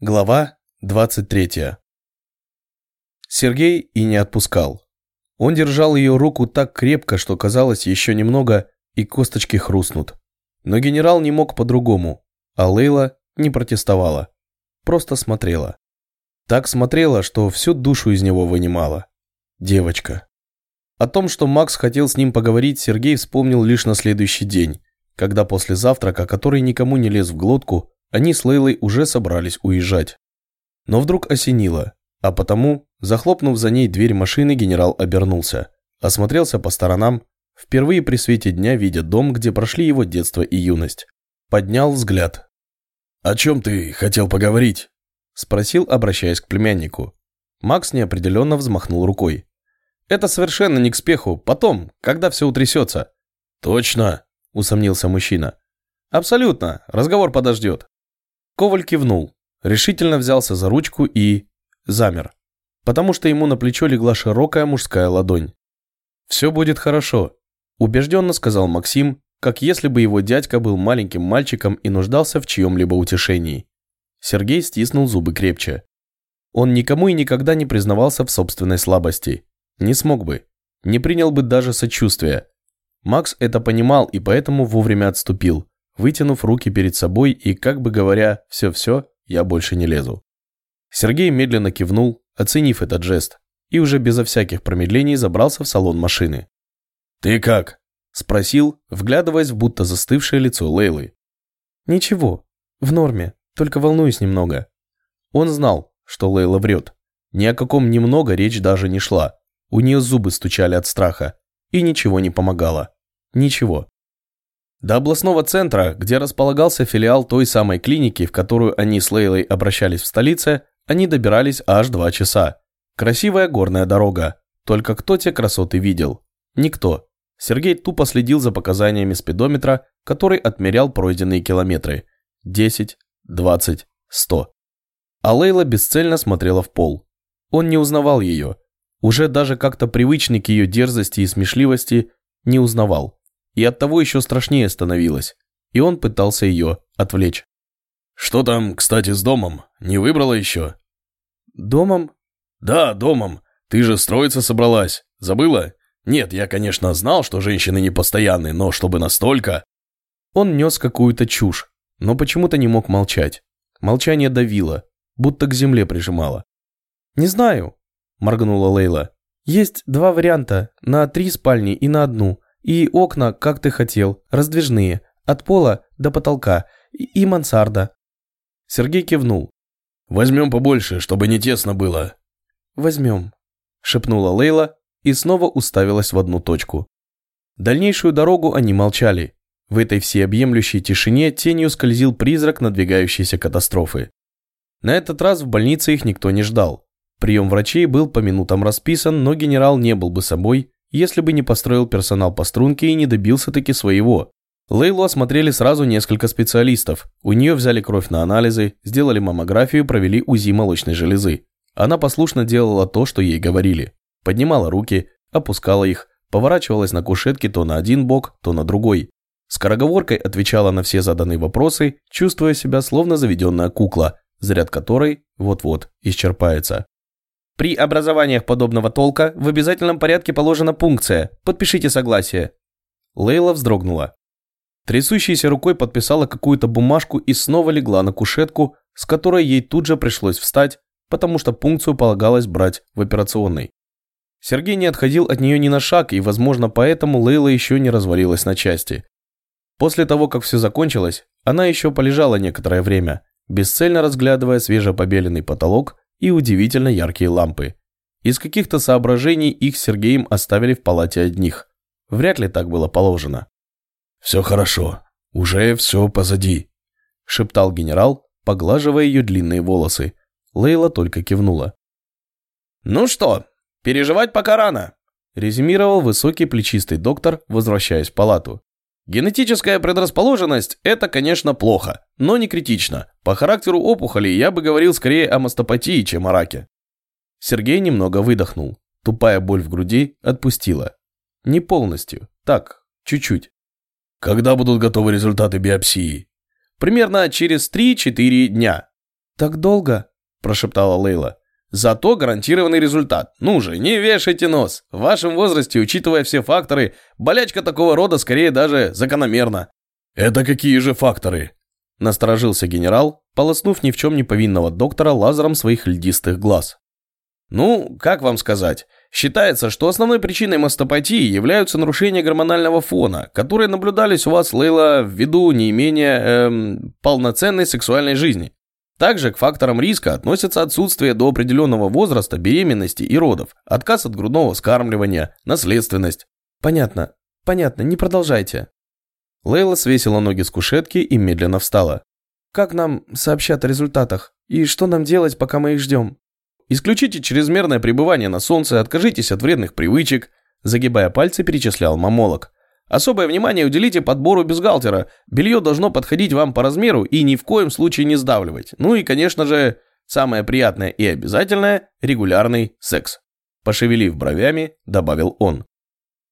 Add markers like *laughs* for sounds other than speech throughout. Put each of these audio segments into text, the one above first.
Глава 23. Сергей и не отпускал. Он держал ее руку так крепко, что казалось еще немного, и косточки хрустнут. Но генерал не мог по-другому, а Лейла не протестовала. Просто смотрела. Так смотрела, что всю душу из него вынимала. Девочка. О том, что Макс хотел с ним поговорить, Сергей вспомнил лишь на следующий день, когда после завтрака, который никому не лез в глотку, они с Лейлой уже собрались уезжать. Но вдруг осенило, а потому, захлопнув за ней дверь машины, генерал обернулся, осмотрелся по сторонам, впервые при свете дня видя дом, где прошли его детство и юность. Поднял взгляд. «О чем ты хотел поговорить?» Спросил, обращаясь к племяннику. Макс неопределенно взмахнул рукой. «Это совершенно не к спеху. Потом, когда все утрясется». «Точно?» – усомнился мужчина. «Абсолютно. Разговор подождет». Коваль кивнул, решительно взялся за ручку и... замер, потому что ему на плечо легла широкая мужская ладонь. «Все будет хорошо», – убежденно сказал Максим, как если бы его дядька был маленьким мальчиком и нуждался в чьем-либо утешении. Сергей стиснул зубы крепче. Он никому и никогда не признавался в собственной слабости. Не смог бы. Не принял бы даже сочувствия. Макс это понимал и поэтому вовремя отступил, вытянув руки перед собой и как бы говоря «все-все, я больше не лезу». Сергей медленно кивнул, оценив этот жест, и уже безо всяких промедлений забрался в салон машины. «Ты как?» – спросил, вглядываясь в будто застывшее лицо Лейлы. «Ничего, в норме, только волнуюсь немного». Он знал, что Лейла врет. Ни о каком немного речь даже не шла. У нее зубы стучали от страха, и ничего не помогало. Ничего. До областного центра, где располагался филиал той самой клиники, в которую они с Лейлой обращались в столице, они добирались аж два часа. Красивая горная дорога. Только кто те красоты видел? Никто. Сергей тупо следил за показаниями спидометра, который отмерял пройденные километры. 10, 20, 100. А Лейла бесцельно смотрела в пол. Он не узнавал ее. Уже даже как-то привычный к ее дерзости и смешливости не узнавал и оттого еще страшнее становилось, и он пытался ее отвлечь. «Что там, кстати, с домом? Не выбрала еще?» «Домом?» «Да, домом. Ты же строиться собралась. Забыла? Нет, я, конечно, знал, что женщины непостоянные, но чтобы настолько...» Он нес какую-то чушь, но почему-то не мог молчать. Молчание давило, будто к земле прижимало. «Не знаю», – моргнула Лейла. «Есть два варианта, на три спальни и на одну. И окна, как ты хотел, раздвижные, от пола до потолка, и мансарда». Сергей кивнул. «Возьмем побольше, чтобы не тесно было». «Возьмем», – шепнула Лейла и снова уставилась в одну точку. Дальнейшую дорогу они молчали. В этой всеобъемлющей тишине тенью скользил призрак надвигающейся катастрофы. На этот раз в больнице их никто не ждал. Прием врачей был по минутам расписан, но генерал не был бы собой, если бы не построил персонал по струнке и не добился таки своего. Лейлу осмотрели сразу несколько специалистов. У нее взяли кровь на анализы, сделали маммографию, провели УЗИ молочной железы. Она послушно делала то, что ей говорили. Поднимала руки, опускала их, поворачивалась на кушетке то на один бок, то на другой. Скороговоркой отвечала на все заданные вопросы, чувствуя себя словно заведенная кукла, заряд которой вот-вот исчерпается. При образованиях подобного толка в обязательном порядке положена пункция «Подпишите согласие». Лейла вздрогнула. Трясущейся рукой подписала какую-то бумажку и снова легла на кушетку, с которой ей тут же пришлось встать, потому что пункцию полагалось брать в операционной. Сергей не отходил от нее ни на шаг, и, возможно, поэтому Лейла еще не развалилась на части. После того, как все закончилось, она еще полежала некоторое время, бесцельно разглядывая свежепобеленный потолок и удивительно яркие лампы. Из каких-то соображений их с Сергеем оставили в палате одних. Вряд ли так было положено. «Все хорошо. Уже все позади», – шептал генерал, поглаживая ее длинные волосы. Лейла только кивнула. «Ну что, переживать пока рано», – резюмировал высокий плечистый доктор, возвращаясь в палату. Генетическая предрасположенность – это, конечно, плохо, но не критично. По характеру опухоли я бы говорил скорее о мастопатии, чем о раке. Сергей немного выдохнул. Тупая боль в груди отпустила. Не полностью, так, чуть-чуть. Когда будут готовы результаты биопсии? Примерно через 3-4 дня. «Так долго?» – прошептала Лейла. Зато гарантированный результат. Ну же, не вешайте нос. В вашем возрасте, учитывая все факторы, болячка такого рода скорее даже закономерна. Это какие же факторы? Насторожился генерал, полоснув ни в чем не повинного доктора лазером своих льдистых глаз. Ну, как вам сказать? Считается, что основной причиной мастопатии являются нарушения гормонального фона, которые наблюдались у вас, Лейла, ввиду неимения эм, полноценной сексуальной жизни. Также к факторам риска относятся отсутствие до определенного возраста беременности и родов, отказ от грудного вскармливания, наследственность. Понятно, понятно, не продолжайте. Лейла свесила ноги с кушетки и медленно встала. Как нам сообщат о результатах? И что нам делать, пока мы их ждем? Исключите чрезмерное пребывание на солнце, откажитесь от вредных привычек, загибая пальцы, перечислял мамолог. Особое внимание уделите подбору бюстгальтера. Белье должно подходить вам по размеру и ни в коем случае не сдавливать. Ну и, конечно же, самое приятное и обязательное – регулярный секс. Пошевелив бровями, добавил он.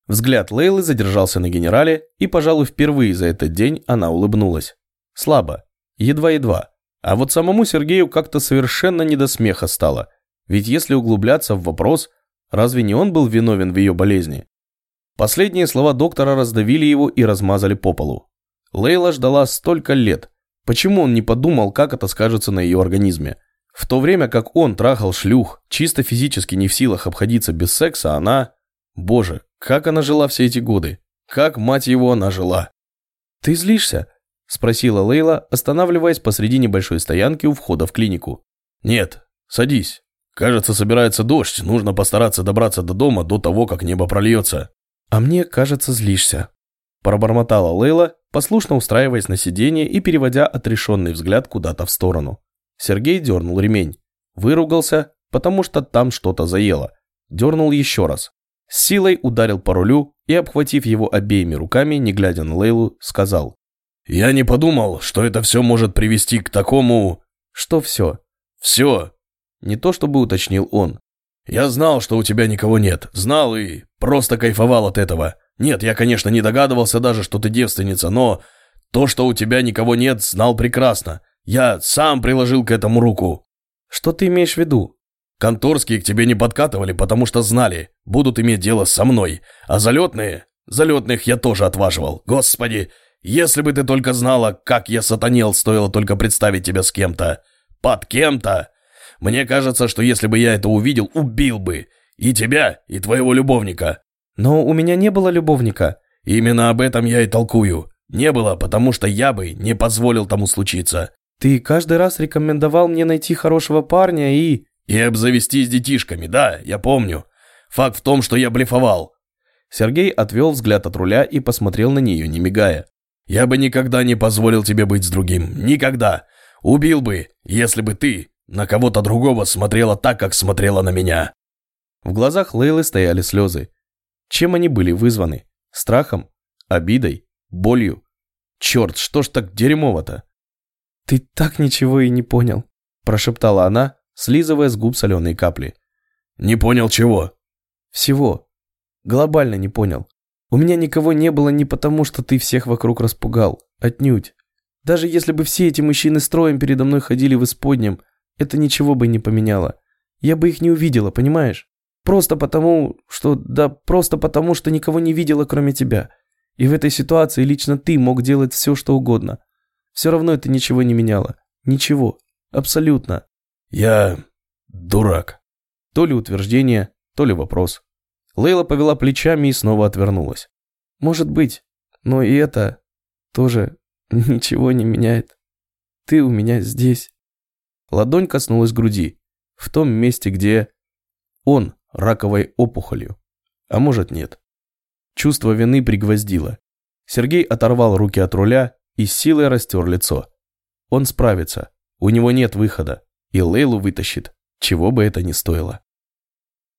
Взгляд Лейлы задержался на генерале, и, пожалуй, впервые за этот день она улыбнулась. Слабо, едва-едва. А вот самому Сергею как-то совершенно не до смеха стало. Ведь если углубляться в вопрос, разве не он был виновен в ее болезни? Последние слова доктора раздавили его и размазали по полу. Лейла ждала столько лет. Почему он не подумал, как это скажется на ее организме? В то время как он трахал шлюх, чисто физически не в силах обходиться без секса, она... Боже, как она жила все эти годы? Как, мать его, она жила? «Ты злишься?» – спросила Лейла, останавливаясь посреди небольшой стоянки у входа в клинику. «Нет, садись. Кажется, собирается дождь, нужно постараться добраться до дома до того, как небо прольется». «А мне, кажется, злишься», – пробормотала Лейла, послушно устраиваясь на сиденье и переводя отрешенный взгляд куда-то в сторону. Сергей дернул ремень. Выругался, потому что там что-то заело. Дернул еще раз. С силой ударил по рулю и, обхватив его обеими руками, не глядя на Лейлу, сказал. «Я не подумал, что это все может привести к такому...» «Что все?» «Все!» Не то чтобы уточнил он. «Я знал, что у тебя никого нет. Знал и просто кайфовал от этого. Нет, я, конечно, не догадывался даже, что ты девственница, но то, что у тебя никого нет, знал прекрасно. Я сам приложил к этому руку». «Что ты имеешь в виду?» «Конторские к тебе не подкатывали, потому что знали, будут иметь дело со мной. А залетные? Залетных я тоже отваживал. Господи, если бы ты только знала, как я сатанел, стоило только представить тебя с кем-то. Под кем-то. Мне кажется, что если бы я это увидел, убил бы. И тебя, и твоего любовника. Но у меня не было любовника. Именно об этом я и толкую. Не было, потому что я бы не позволил тому случиться. Ты каждый раз рекомендовал мне найти хорошего парня и... И обзавестись детишками, да, я помню. Факт в том, что я блефовал. Сергей отвел взгляд от руля и посмотрел на нее, не мигая. Я бы никогда не позволил тебе быть с другим. Никогда. Убил бы, если бы ты на кого-то другого смотрела так, как смотрела на меня. В глазах Лейлы стояли слезы. Чем они были вызваны? Страхом? Обидой? Болью? Черт, что ж так дерьмово-то? «Ты так ничего и не понял», – прошептала она, слизывая с губ соленые капли. «Не понял чего?» «Всего. Глобально не понял. У меня никого не было не потому, что ты всех вокруг распугал. Отнюдь. Даже если бы все эти мужчины строем передо мной ходили в исподнем, это ничего бы не поменяло. Я бы их не увидела, понимаешь? Просто потому, что... Да просто потому, что никого не видела, кроме тебя. И в этой ситуации лично ты мог делать все, что угодно. Все равно это ничего не меняло. Ничего. Абсолютно. Я... дурак. То ли утверждение, то ли вопрос. Лейла повела плечами и снова отвернулась. Может быть, но и это тоже *laughs* ничего не меняет. Ты у меня здесь. Ладонь коснулась груди, в том месте, где он раковой опухолью. А может нет. Чувство вины пригвоздило. Сергей оторвал руки от руля и с силой растер лицо. Он справится, у него нет выхода, и Лейлу вытащит, чего бы это ни стоило.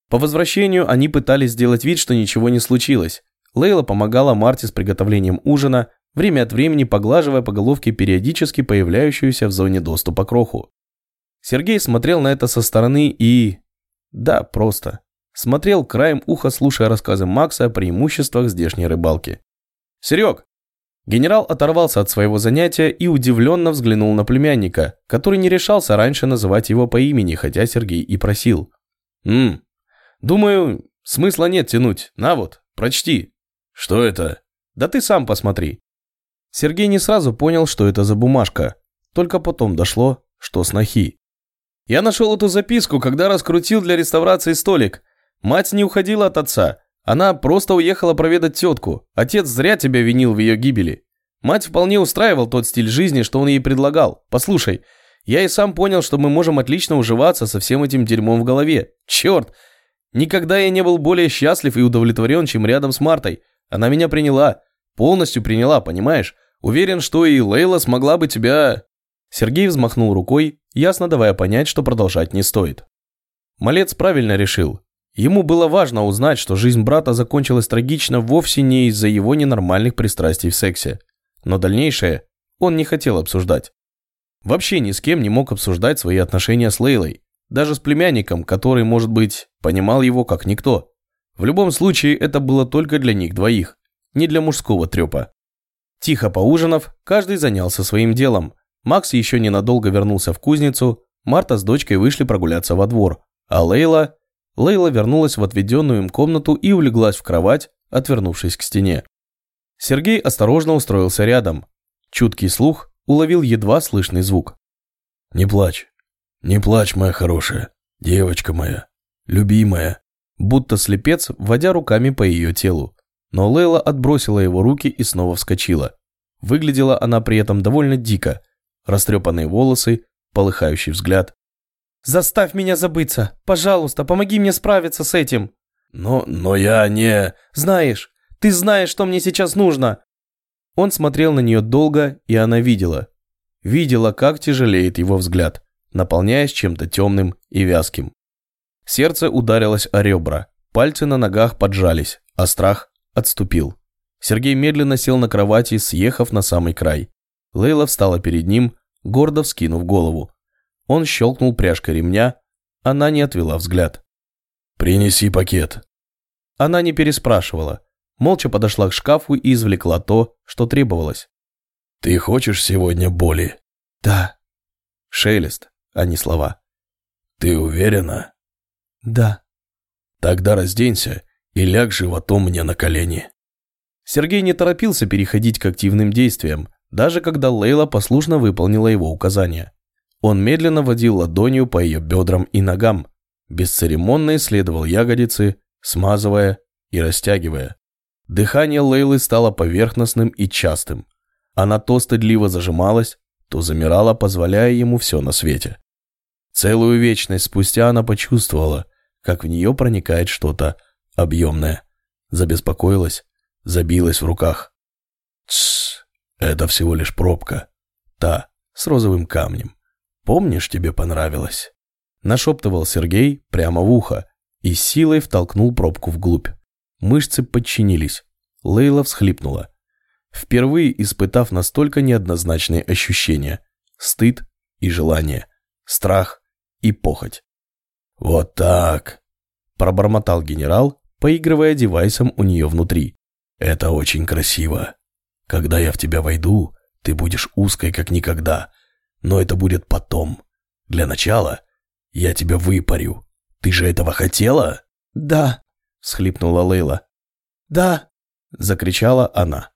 По возвращению они пытались сделать вид, что ничего не случилось. Лейла помогала Марте с приготовлением ужина, время от времени поглаживая по головке периодически появляющуюся в зоне доступа кроху. Сергей смотрел на это со стороны и... Да, просто. Смотрел краем уха, слушая рассказы Макса о преимуществах здешней рыбалки. «Серег, Генерал оторвался от своего занятия и удивленно взглянул на племянника, который не решался раньше называть его по имени, хотя Сергей и просил. «Ммм, думаю, смысла нет тянуть. На вот, прочти». «Что это?» «Да ты сам посмотри». Сергей не сразу понял, что это за бумажка. Только потом дошло, что снохи. «Я нашел эту записку, когда раскрутил для реставрации столик. Мать не уходила от отца. Она просто уехала проведать тетку. Отец зря тебя винил в ее гибели. Мать вполне устраивал тот стиль жизни, что он ей предлагал. Послушай, я и сам понял, что мы можем отлично уживаться со всем этим дерьмом в голове. Черт! Никогда я не был более счастлив и удовлетворен, чем рядом с Мартой. Она меня приняла. Полностью приняла, понимаешь? Уверен, что и Лейла смогла бы тебя...» Сергей взмахнул рукой, ясно давая понять, что продолжать не стоит. Малец правильно решил. Ему было важно узнать, что жизнь брата закончилась трагично вовсе не из-за его ненормальных пристрастий в сексе. Но дальнейшее он не хотел обсуждать. Вообще ни с кем не мог обсуждать свои отношения с Лейлой. Даже с племянником, который, может быть, понимал его как никто. В любом случае, это было только для них двоих, не для мужского трепа. Тихо поужинав, каждый занялся своим делом. Макс еще ненадолго вернулся в кузницу, Марта с дочкой вышли прогуляться во двор, а Лейла Лейла вернулась в отведенную им комнату и улеглась в кровать, отвернувшись к стене. Сергей осторожно устроился рядом. Чуткий слух уловил едва слышный звук. «Не плачь, не плачь, моя хорошая, девочка моя, любимая», будто слепец, водя руками по ее телу. Но Лейла отбросила его руки и снова вскочила. Выглядела она при этом довольно дико. Растрепанные волосы, полыхающий взгляд. Заставь меня забыться. Пожалуйста, помоги мне справиться с этим. Но, но я не... Знаешь, ты знаешь, что мне сейчас нужно. Он смотрел на нее долго, и она видела. Видела, как тяжелеет его взгляд, наполняясь чем-то темным и вязким. Сердце ударилось о ребра, пальцы на ногах поджались, а страх отступил. Сергей медленно сел на кровати, съехав на самый край. Лейла встала перед ним, гордо вскинув голову. Он щелкнул пряжкой ремня, она не отвела взгляд. «Принеси пакет». Она не переспрашивала, молча подошла к шкафу и извлекла то, что требовалось. «Ты хочешь сегодня боли?» «Да». Шелест, а не слова. «Ты уверена?» «Да». «Тогда разденься и ляг животом мне на колени». Сергей не торопился переходить к активным действиям, даже когда Лейла послушно выполнила его указания. Он медленно водил ладонью по ее бедрам и ногам, бесцеремонно исследовал ягодицы, смазывая и растягивая. Дыхание Лейлы стало поверхностным и частым. Она то стыдливо зажималась, то замирала, позволяя ему все на свете. Целую вечность спустя она почувствовала, как в нее проникает что-то объемное. Забеспокоилась, забилась в руках. Тссс, это всего лишь пробка. Та, с розовым камнем. Помнишь, тебе понравилось?» Нашептывал Сергей прямо в ухо и силой втолкнул пробку вглубь. Мышцы подчинились. Лейла всхлипнула. Впервые испытав настолько неоднозначные ощущения. Стыд и желание. Страх и похоть. «Вот так!» – пробормотал генерал, поигрывая девайсом у нее внутри. «Это очень красиво. Когда я в тебя войду, ты будешь узкой, как никогда, но это будет потом. Для начала я тебя выпарю. Ты же этого хотела?» «Да», — схлипнула Лейла. «Да», — закричала она.